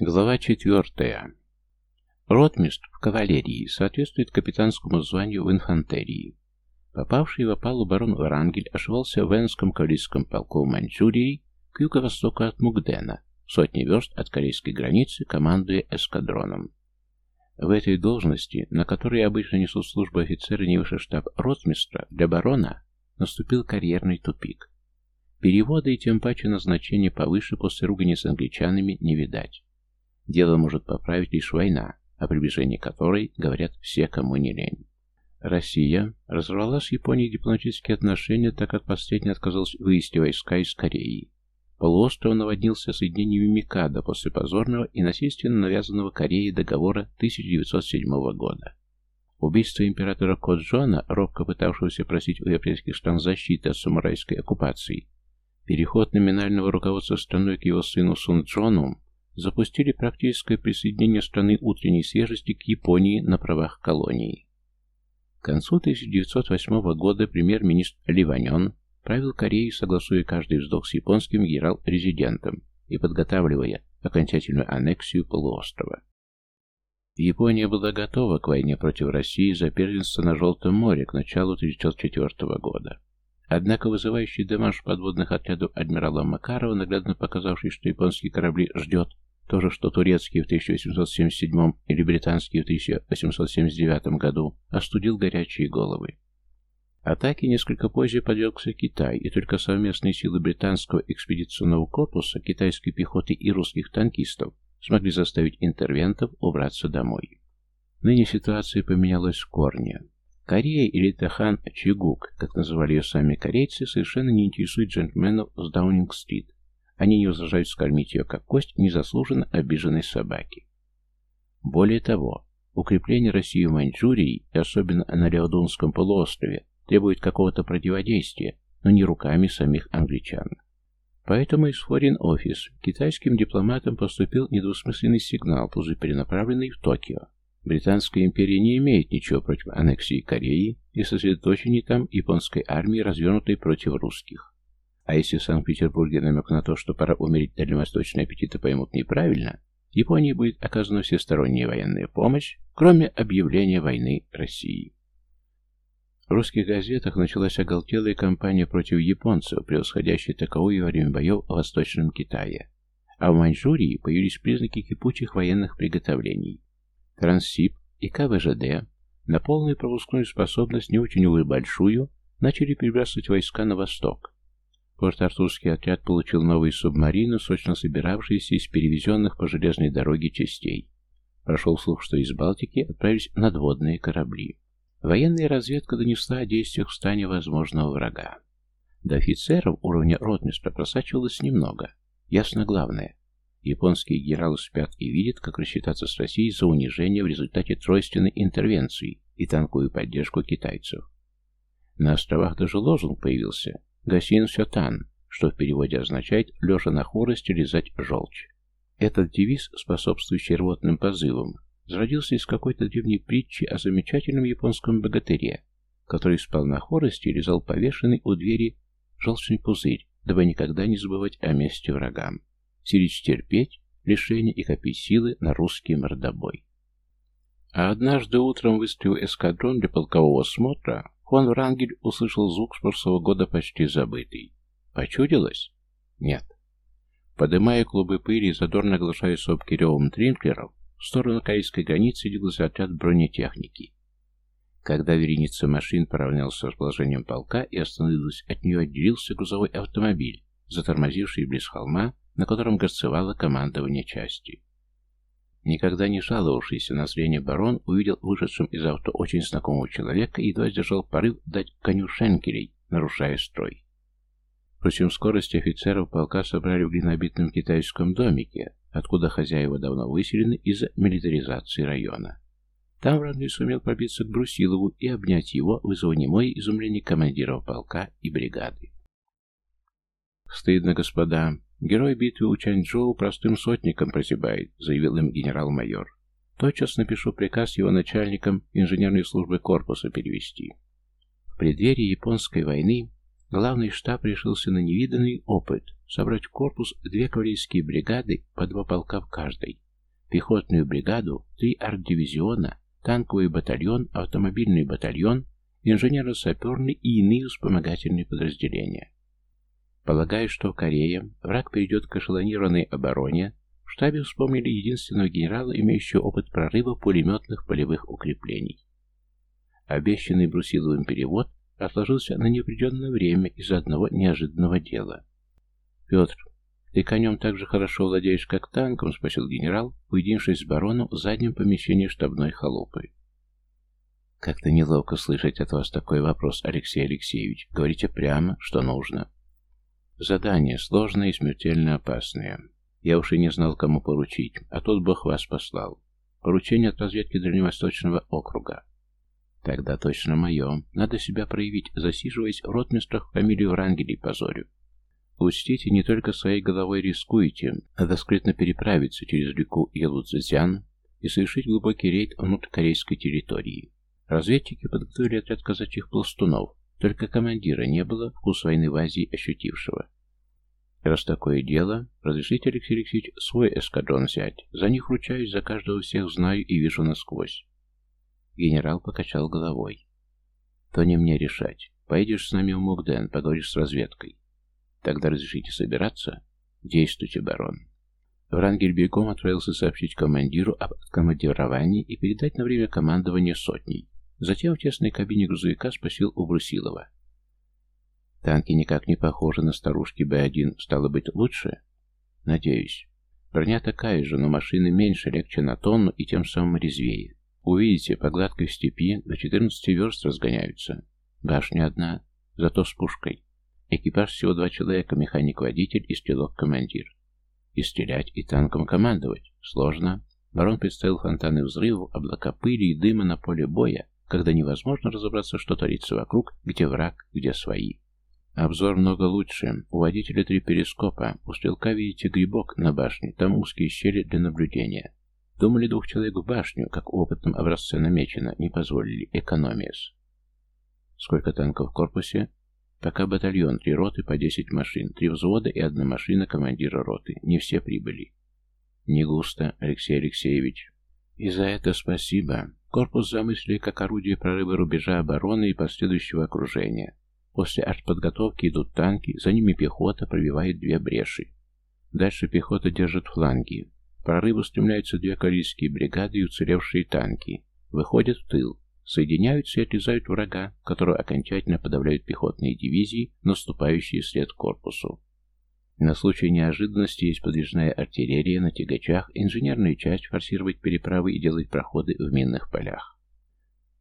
Глава четвертая. Ротмистр в кавалерии соответствует капитанскому званию в инфантерии. Попавший в опалу барон Врангель ошивался в Энском кавалерийском полку Маньчжурии к юго-востоку от Мугдена, сотни верст от корейской границы, командуя эскадроном. В этой должности, на которой обычно несут службу офицеры не выше штаб ротмистра, для барона наступил карьерный тупик. Перевода и тем паче назначения повыше после ругани с англичанами не видать. Дело может поправить лишь война, о приближении которой говорят все, кому не лень. Россия разорвала с Японией дипломатические отношения, так как последняя отказалась вывести войска из Кореи. Полуостров наводнился соединениями Микада после позорного и насильственно навязанного Кореей договора 1907 года. Убийство императора Коджона, робко пытавшегося просить у европейских стран защиты от самурайской оккупации, переход номинального руководства страной к его сыну Сун Джону запустили практическое присоединение страны утренней свежести к Японии на правах колонии. К концу 1908 года премьер-министр Ливанен правил Кореей, согласуя каждый вздох с японским генерал-резидентом и подготавливая окончательную аннексию полуострова. Япония была готова к войне против России за первенство на Желтом море к началу 1934 года. Однако вызывающий демарш подводных отрядов адмирала Макарова, наглядно показавший, что японские корабли ждет то же, что турецкие в 1877 или британские в 1879 году, остудил горячие головы. Атаки несколько позже подвергся Китай, и только совместные силы британского экспедиционного корпуса, китайской пехоты и русских танкистов смогли заставить интервентов убраться домой. Ныне ситуация поменялась в корне. Корея или Тахан Чигук, как называли ее сами корейцы, совершенно не интересует джентльменов с Даунинг-стрит, они не возражают скормить ее как кость незаслуженно обиженной собаки. Более того, укрепление России в Маньчжурии, и особенно на Леодунском полуострове, требует какого-то противодействия, но не руками самих англичан. Поэтому из Foreign Office китайским дипломатам поступил недвусмысленный сигнал, тут же перенаправленный в Токио. Британская империя не имеет ничего против аннексии Кореи и сосредоточения там японской армии, развернутой против русских. А если в Санкт-Петербурге намек на то, что пора умерить дальневосточные аппетиты, поймут неправильно, Японии будет оказана всесторонняя военная помощь, кроме объявления войны России. В русских газетах началась оголтелая кампания против японцев, превосходящая таковую во время боев в Восточном Китае. А в Маньчжурии появились признаки кипучих военных приготовлений. Транссиб и КВЖД на полную пропускную способность, не очень, увы, большую, начали перебрасывать войска на восток, Порт-Артурский отряд получил новые субмарины, сочно собиравшиеся из перевезенных по железной дороге частей. Прошел слух, что из Балтики отправились надводные корабли. Военная разведка донесла о действиях в стане возможного врага. До офицеров уровня ротмистра просачивалось немного. Ясно главное. Японские генералы спят и видят, как рассчитаться с Россией за унижение в результате тройственной интервенции и танковую поддержку китайцев. На островах даже лозунг появился Гасин Сётан, что в переводе означает «лежа на хворости лизать желчь». Этот девиз, способствующий рвотным позывам, зародился из какой-то древней притчи о замечательном японском богатыре, который спал на хворости и лизал повешенный у двери желчный пузырь, дабы никогда не забывать о месте врагам, силить терпеть, лишение и копить силы на русский мордобой. А однажды утром выставил эскадрон для полкового смотра, Фон Врангель услышал звук с прошлого года почти забытый. Почудилось? Нет. Подымая клубы пыли и задорно оглашая сопки ревом тринклеров, в сторону корейской границы двигался отряд бронетехники. Когда вереница машин поравнялся с расположением полка и остановилась, от нее отделился грузовой автомобиль, затормозивший близ холма, на котором горцевало командование части. Никогда не жаловавшийся на зрение барон увидел вышедшим из авто очень знакомого человека и едва сдержал порыв дать коню шенкелей, нарушая строй. Впрочем, скорость офицеров полка собрали в глинобитном китайском домике, откуда хозяева давно выселены из-за милитаризации района. Там Врангель сумел пробиться к Брусилову и обнять его, вызвав немое изумление командиров полка и бригады. «Стыдно, господа. Герой битвы у Чанчжоу простым сотником прозябает», — заявил им генерал-майор. «Тотчас напишу приказ его начальникам инженерной службы корпуса перевести». В преддверии японской войны главный штаб решился на невиданный опыт — собрать в корпус две кавалерийские бригады по два полка в каждой пехотную бригаду, три арт-дивизиона, танковый батальон, автомобильный батальон, инженерно-саперный и иные вспомогательные подразделения. Полагая, что в Корее враг перейдет к эшелонированной обороне, в штабе вспомнили единственного генерала, имеющего опыт прорыва пулеметных полевых укреплений. Обещанный Брусиловым перевод отложился на неопределенное время из-за одного неожиданного дела. «Петр, ты конем так же хорошо владеешь, как танком?» — спросил генерал, уединившись с бароном в заднем помещении штабной халупы. «Как-то неловко слышать от вас такой вопрос, Алексей Алексеевич. Говорите прямо, что нужно». «Задание сложное и смертельно опасное. Я уж и не знал, кому поручить, а тут Бог вас послал. Поручение от разведки Дальневосточного округа. Тогда точно мое. Надо себя проявить, засиживаясь в ротмистрах фамилию Врангелей позорю. Учтите, не только своей головой рискуете, надо скрытно переправиться через реку Елуцзян и совершить глубокий рейд внутрь корейской территории. Разведчики подготовили отряд казачьих пластунов, только командира не было, вкус войны в Азии ощутившего. Раз такое дело, разрешите, Алексей Алексеевич, свой эскадрон взять. За них ручаюсь, за каждого всех знаю и вижу насквозь. Генерал покачал головой. То не мне решать. Поедешь с нами в Мугден, поговоришь с разведкой. Тогда разрешите собираться? Действуйте, барон. Врангель бегом отправился сообщить командиру об командировании и передать на время командования сотней. Затем в тесной кабине грузовика спросил у Брусилова. Танки никак не похожи на старушки Б-1. Стало быть, лучше? Надеюсь. Броня такая же, но машины меньше, легче на тонну и тем самым резвее. Увидите, по гладкой степи до 14 верст разгоняются. Башня одна, зато с пушкой. Экипаж всего два человека, механик-водитель и стрелок-командир. И стрелять, и танком командовать. Сложно. Барон представил фонтаны взрывов, облака пыли и дыма на поле боя, когда невозможно разобраться, что творится вокруг, где враг, где свои. Обзор много лучше. У водителя три перископа. У стрелка видите грибок на башне. Там узкие щели для наблюдения. Думали двух человек в башню, как в опытном образце намечено, не позволили. Экономиес. Сколько танков в корпусе? Пока батальон, три роты по десять машин, три взвода и одна машина командира роты. Не все прибыли. Не густо, Алексей Алексеевич. И за это спасибо. Корпус замыслили как орудие прорыва рубежа обороны и последующего окружения. После артподготовки идут танки, за ними пехота пробивает две бреши. Дальше пехота держит фланги. В прорыв устремляются две корейские бригады и уцелевшие танки. Выходят в тыл. Соединяются и отрезают врага, которого окончательно подавляют пехотные дивизии, наступающие вслед корпусу. На случай неожиданности есть подвижная артиллерия на тягачах, инженерная часть форсировать переправы и делать проходы в минных полях.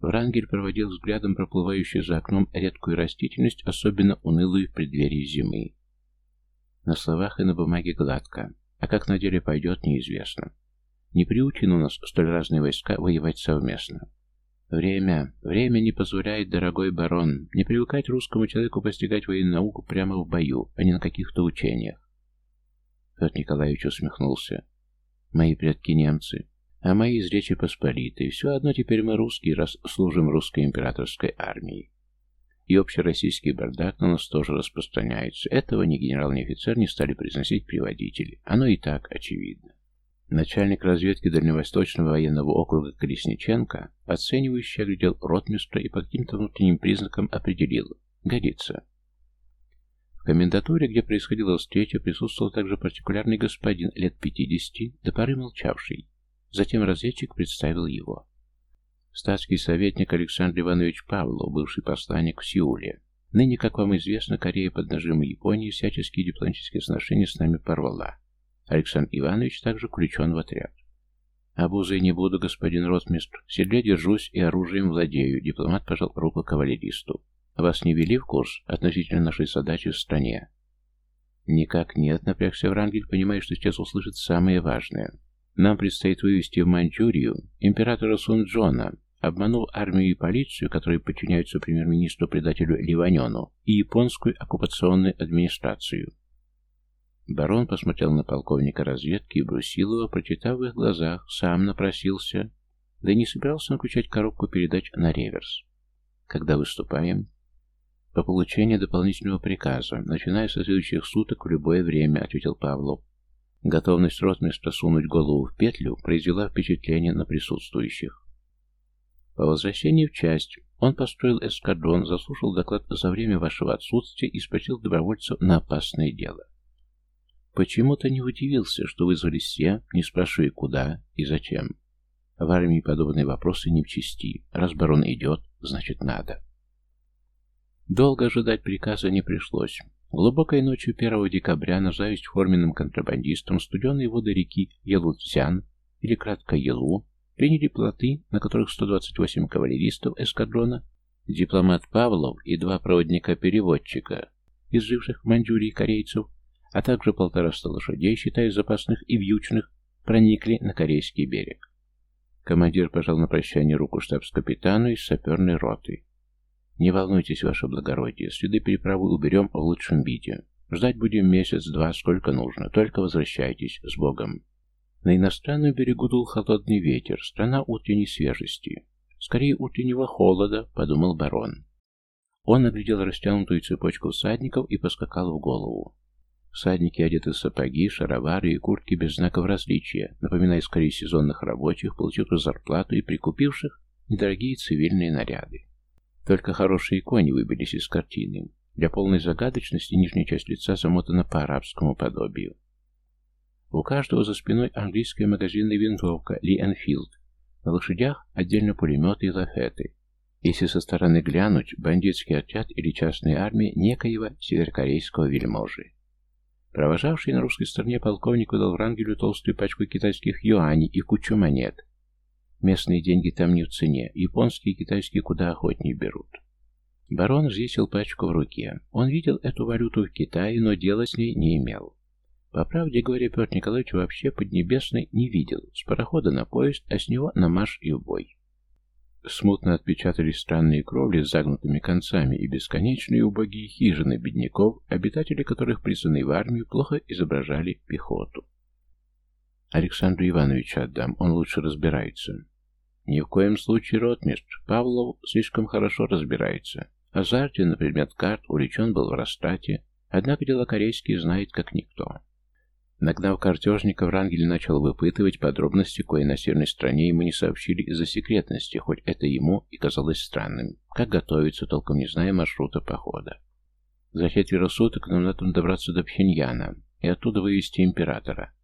Врангель проводил взглядом проплывающую за окном редкую растительность, особенно унылую в преддверии зимы. На словах и на бумаге гладко, а как на деле пойдет, неизвестно. Не приучены у нас столь разные войска воевать совместно. Время, время не позволяет, дорогой барон, не привыкать русскому человеку постигать военную науку прямо в бою, а не на каких-то учениях. Петр Николаевич усмехнулся. Мои предки немцы, а мои из Речи Посполитой. Все одно теперь мы русские, раз служим русской императорской армии. И общероссийский бардак на нас тоже распространяется. Этого ни генерал, ни офицер не стали произносить приводители. Оно и так очевидно. Начальник разведки Дальневосточного военного округа Колесниченко, оценивающий, оглядел ротмистра и по каким-то внутренним признакам определил – годится. В комендатуре, где происходила встреча, присутствовал также партикулярный господин лет 50, до поры молчавший. Затем разведчик представил его. Статский советник Александр Иванович Павлов, бывший посланник в Сеуле. Ныне, как вам известно, Корея под нажимом Японии всяческие дипломатические отношения с нами порвала. Александр Иванович также включен в отряд. «Обузой не буду, господин ротмистр. В седле держусь и оружием владею», — дипломат пожал руку кавалеристу. «Вас не вели в курс относительно нашей задачи в стране?» «Никак нет», — напрягся Врангель, понимая, что сейчас услышит самое важное. Нам предстоит вывести в Маньчжурию императора Сунджона, обманув армию и полицию, которые подчиняются премьер-министру-предателю Ливанену, и японскую оккупационную администрацию. Барон посмотрел на полковника разведки и Брусилова, прочитав в их глазах, сам напросился, да и не собирался наключать коробку передач на реверс. Когда выступаем? По получению дополнительного приказа, начиная со следующих суток в любое время, ответил Павлов. Готовность ротмистра сунуть голову в петлю произвела впечатление на присутствующих. По возвращении в часть он построил эскадрон, заслушал доклад за время вашего отсутствия и спросил добровольцев на опасное дело. Почему-то не удивился, что вызвались все, не спрашивая куда и зачем. В армии подобные вопросы не в чести. Раз барон идет, значит надо. Долго ожидать приказа не пришлось. Глубокой ночью 1 декабря на зависть форменным контрабандистам студеные воды реки Елуцзян, или кратко Елу, приняли плоты, на которых 128 кавалеристов эскадрона, дипломат Павлов и два проводника-переводчика из живших в Маньчжурии корейцев, а также полтораста лошадей, считая запасных и вьючных, проникли на корейский берег. Командир пожал на прощание руку штабс-капитану из саперной роты. «Не волнуйтесь, ваше благородие, следы переправы уберем в лучшем виде. Ждать будем месяц-два, сколько нужно, только возвращайтесь с Богом». На иностранном берегу дул холодный ветер, страна утренней свежести. Скорее утреннего холода, подумал барон. Он оглядел растянутую цепочку всадников и поскакал в голову. Всадники одеты в сапоги, шаровары и куртки без знаков различия, напоминая скорее сезонных рабочих, получивших зарплату и прикупивших недорогие цивильные наряды. Только хорошие кони выбились из картины. Для полной загадочности нижняя часть лица замотана по арабскому подобию. У каждого за спиной английская магазинная винтовка Ли Энфилд. На лошадях отдельно пулеметы и лафеты. Если со стороны глянуть, бандитский отряд или частная армия некоего северокорейского вельможи. Провожавший на русской стороне полковник выдал Врангелю толстую пачку китайских юаней и кучу монет. Местные деньги там не в цене, японские и китайские куда охотнее берут. Барон взвесил пачку в руке. Он видел эту валюту в Китае, но дела с ней не имел. По правде говоря, Петр Николаевич вообще Поднебесной не видел. С парохода на поезд, а с него на марш и в бой. Смутно отпечатались странные кровли с загнутыми концами и бесконечные убогие хижины бедняков, обитатели которых, призванные в армию, плохо изображали пехоту. Александру Ивановичу отдам, он лучше разбирается. Ни в коем случае ротмистр. Павлов слишком хорошо разбирается. Азартин на предмет карт увлечен был в Ростате, однако дела корейские знает как никто. Нагнав картежника, Врангель начал выпытывать подробности, кое на северной стране ему не сообщили из-за секретности, хоть это ему и казалось странным. Как готовиться, толком не зная маршрута похода. За четверо суток нам надо добраться до Пхеньяна и оттуда вывести императора.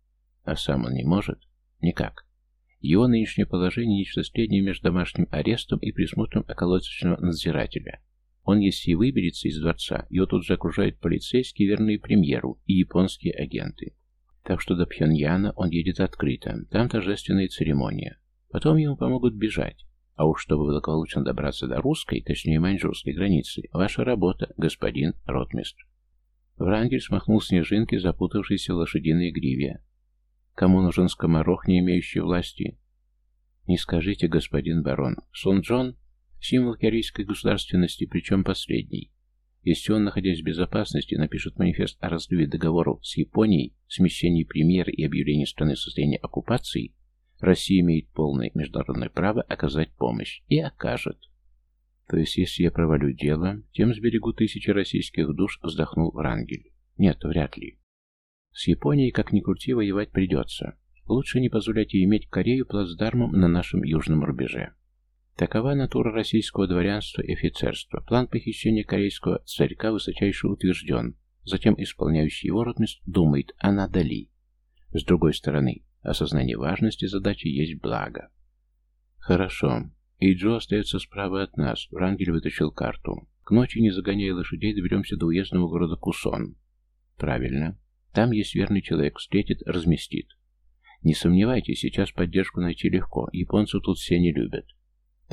А сам он не может? Никак. Его нынешнее положение нечто среднее между домашним арестом и присмотром околоточного надзирателя. Он, если и выберется из дворца, его тут же окружают полицейские, верные премьеру, и японские агенты. Так что до Пхеньяна он едет открыто, там торжественная церемония. Потом ему помогут бежать. А уж чтобы благополучно добраться до русской, точнее маньчжурской границы, ваша работа, господин ротмистр. Врангель смахнул снежинки, запутавшиеся в лошадиной гриве. Кому нужен скоморох, не имеющий власти? Не скажите, господин барон. Сон Джон — символ корейской государственности, причем последний. Если он, находясь в безопасности, напишет манифест о разрыве договоров с Японией, смещении премьера и объявлении страны в состоянии оккупации, Россия имеет полное международное право оказать помощь. И окажет. То есть, если я провалю дело, тем сберегу тысячи российских душ, вздохнул Врангель. Нет, вряд ли. С Японией, как ни крути, воевать придется. Лучше не позволять ей иметь Корею плацдармом на нашем южном рубеже. Такова натура российского дворянства и офицерства. План похищения корейского царька высочайше утвержден. Затем исполняющий его ротмистр думает, а надо ли. С другой стороны, осознание важности задачи есть благо. Хорошо. И Джо остается справа от нас. Врангель вытащил карту. К ночи, не загоняя лошадей, доберемся до уездного города Кусон. Правильно. Там есть верный человек, встретит, разместит. Не сомневайтесь, сейчас поддержку найти легко. Японцев тут все не любят.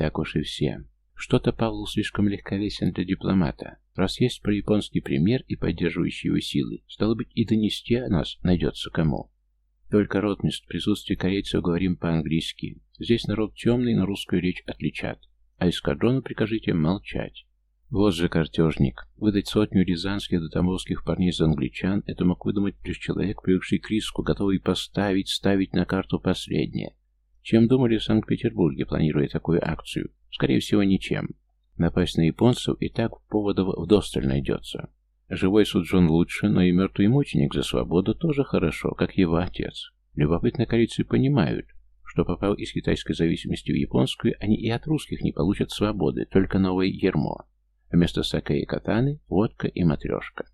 Так уж и все. Что-то Павел слишком легковесен для дипломата. Раз есть про-японский премьер и поддерживающие его силы, стало быть, и донести о нас найдется кому. Только ротмист в присутствии корейцев говорим по-английски. Здесь народ темный, но русскую речь отличат. А эскадрону прикажите молчать. Вот же картежник. Выдать сотню рязанских да тамбовских парней за англичан, это мог выдумать лишь человек, привыкший к риску, готовый поставить, ставить на карту последнее. Чем думали в Санкт-Петербурге, планируя такую акцию? Скорее всего, ничем. Напасть на японцев и так поводов вдосталь найдется. Живой Суджон лучше, но и мертвый мученик за свободу тоже хорошо, как его отец. Любопытно корейцы понимают, что попав из китайской зависимости в японскую, они и от русских не получат свободы, только новое ермо. Вместо саке и катаны – водка и матрешка.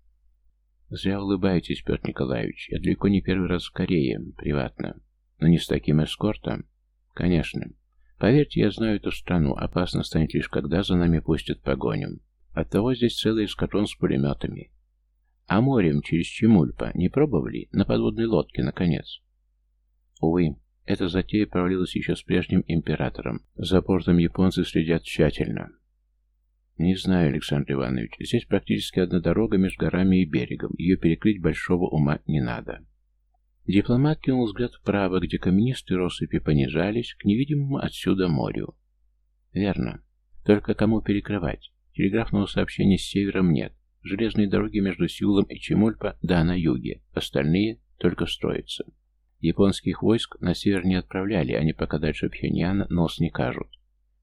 Зря улыбаетесь, Петр Николаевич. Я далеко не первый раз в Корее, приватно. Но не с таким эскортом. Конечно. Поверьте, я знаю эту страну. Опасно станет лишь, когда за нами пустят погоню. Оттого здесь целый эскадрон с пулеметами. А морем через Чемульпа не пробовали? На подводной лодке, наконец. Увы, эта затея провалилась еще с прежним императором. За портом японцы следят тщательно. Не знаю, Александр Иванович. Здесь практически одна дорога между горами и берегом. Ее перекрыть большого ума не надо. Дипломат кинул взгляд вправо, где каменистые россыпи понижались к невидимому отсюда морю. Верно. Только кому перекрывать? Телеграфного сообщения с севером нет. Железные дороги между Сеулом и Чемульпа, да, на юге. Остальные только строятся. Японских войск на север не отправляли, они пока дальше Пхеньяна нос не кажут.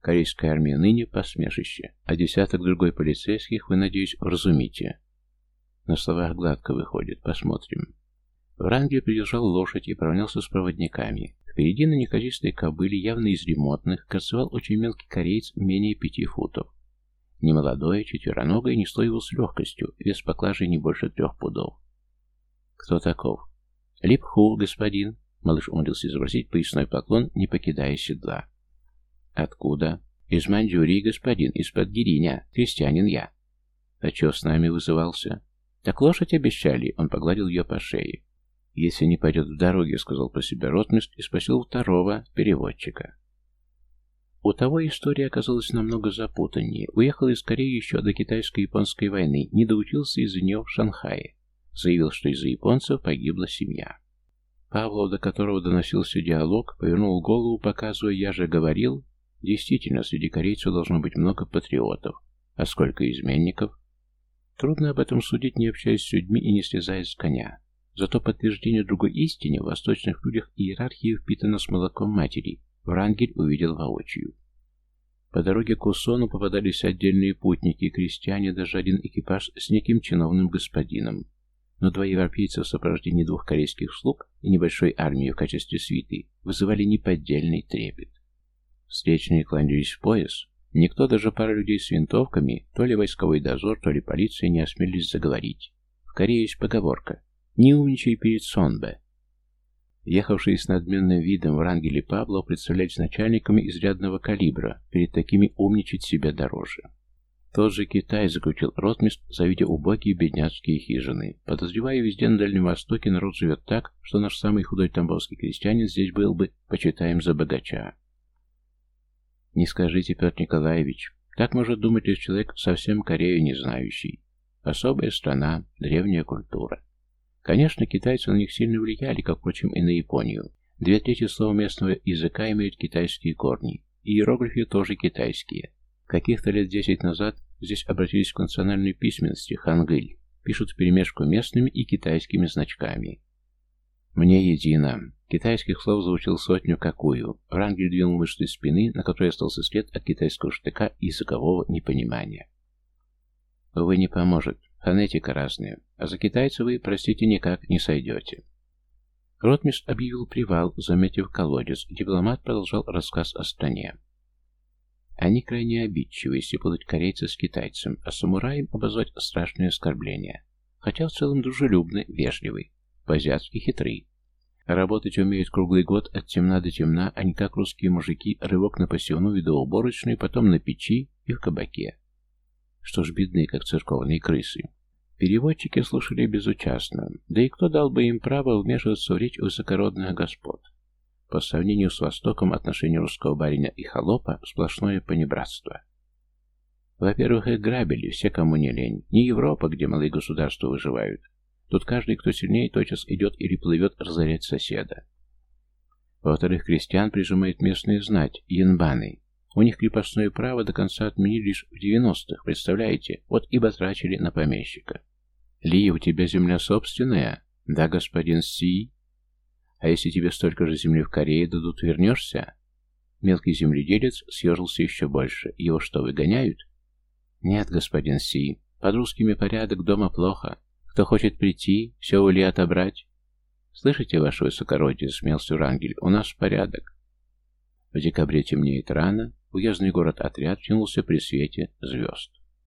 Корейская армия ныне посмешище, а десяток другой полицейских вы, надеюсь, вразумите. На словах гладко выходит, посмотрим. Врангель придержал лошадь и поравнялся с проводниками. Впереди на неказистой кобыле, явно из ремонтных, красовал очень мелкий кореец менее пяти футов. Немолодое, четвероногое несло его с легкостью, вес поклажи не больше трех пудов. «Кто таков?» «Липху, господин», — малыш умудрился изобразить поясной поклон, не покидая седла. «Откуда?» «Из Маньчжурии, господин, из-под Гириня, крестьянин я». «А чё с нами вызывался?» «Так лошадь обещали», — он погладил ее по шее. «Если не пойдет в дороге», — сказал про себя ротмист и спросил второго переводчика. У того история оказалась намного запутаннее. Уехал из Кореи еще до китайско-японской войны, не доучился из-за нее в Шанхае. Заявил, что из-за японцев погибла семья. Павлов, до которого доносился диалог, повернул голову, показывая «я же говорил». Действительно, среди корейцев должно быть много патриотов. А сколько изменников? Трудно об этом судить, не общаясь с людьми и не слезая с коня. Зато подтверждение другой истине в восточных людях иерархии впитано с молоком матери, Врангель увидел воочию. По дороге к Усону попадались отдельные путники, крестьяне, даже один экипаж с неким чиновным господином. Но два европейца в сопровождении двух корейских слуг и небольшой армии в качестве свиты вызывали неподдельный трепет. Встречные кланялись в пояс. Никто, даже пара людей с винтовками, то ли войсковой дозор, то ли полиция, не осмелились заговорить. В Корее есть поговорка «Не умничай перед Сонбе», Ехавшие с надменным видом Врангель и Пабло представлялись начальниками изрядного калибра, перед такими умничать себя дороже. Тот же Китай заключил ротмист, завидя убогие бедняцкие хижины. Подозревая, везде на Дальнем Востоке народ живет так, что наш самый худой тамбовский крестьянин здесь был бы, почитаем за богача. Не скажите, Петр Николаевич, так может думать лишь человек, совсем Корею не знающий. Особая страна, древняя культура. Конечно, китайцы на них сильно влияли, как, впрочем, и на Японию. Две трети слова местного языка имеют китайские корни, и иероглифы тоже китайские. Каких-то лет десять назад здесь обратились к национальной письменности хангыль, пишут в перемешку местными и китайскими значками. Мне едино. Китайских слов заучил сотню какую. Врангель двинул мышцы спины, на которой остался след от китайского штыка и языкового непонимания. Увы, не поможет. Фонетика разная. А за китайца вы, простите, никак не сойдете. Ротмист объявил привал, заметив колодец. Дипломат продолжал рассказ о стране. Они крайне обидчивы, если будут корейца с китайцем, а самураем обозвать страшное оскорбление. Хотя в целом дружелюбны, вежливый, по-азиатски хитрый. Работать умеют круглый год от темна до темна, а не как русские мужики, рывок на посевную до уборочной, потом на печи и в кабаке. Что ж, бедны, как церковные крысы. Переводчики слушали безучастно, да и кто дал бы им право вмешиваться в речь высокородных господ? По сравнению с Востоком отношение русского барина и холопа – сплошное понебратство. Во-первых, их грабили, все, кому не лень. Не Европа, где малые государства выживают. Тут каждый, кто сильнее, тотчас идет или плывет разорять соседа. Во-вторых, крестьян прижимает местная знать, янбаны. У них крепостное право до конца отменили лишь в 90-х, представляете? Вот и батрачили на помещика. Ли, у тебя земля собственная? Да, господин Си. А если тебе столько же земли в Корее дадут, вернешься? Мелкий земледелец съежился еще больше. Его что, выгоняют? Нет, господин Си. Под русскими порядок, дома плохо. Кто хочет прийти, все ули отобрать. Слышите, ваше высокородие, смелся Урангель, у нас порядок. В декабре темнеет рано, уездный город-отряд тянулся при свете звезд.